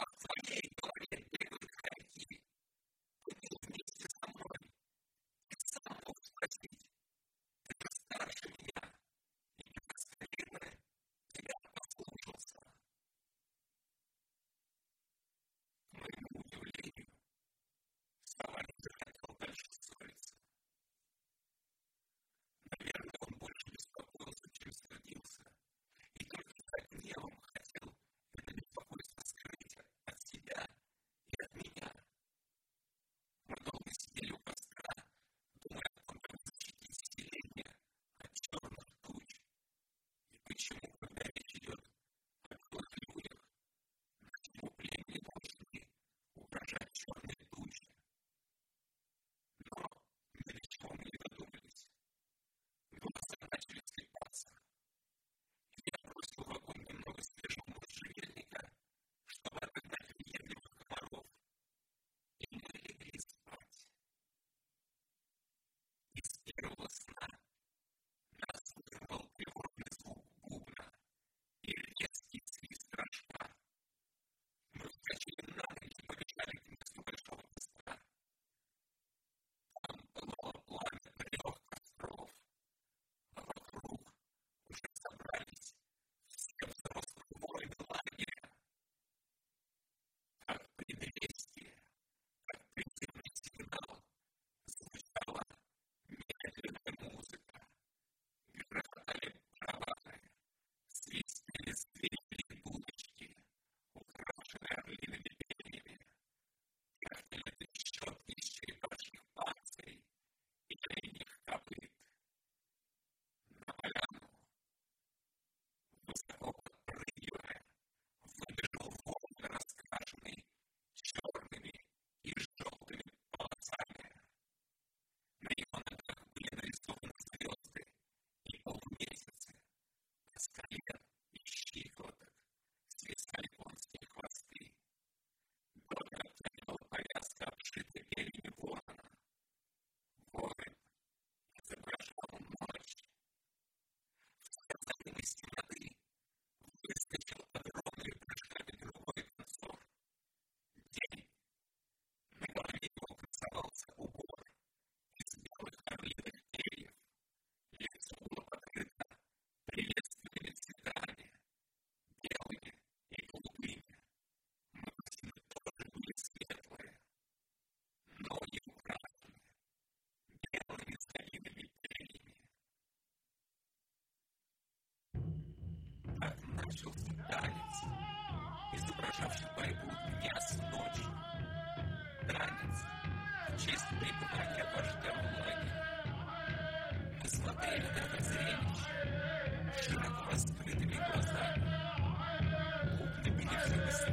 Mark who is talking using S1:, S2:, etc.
S1: up for you. Честь пребывания вождя влаги. Мы смотрели на это зрелище широко раскрытыми глазами. Все быстрее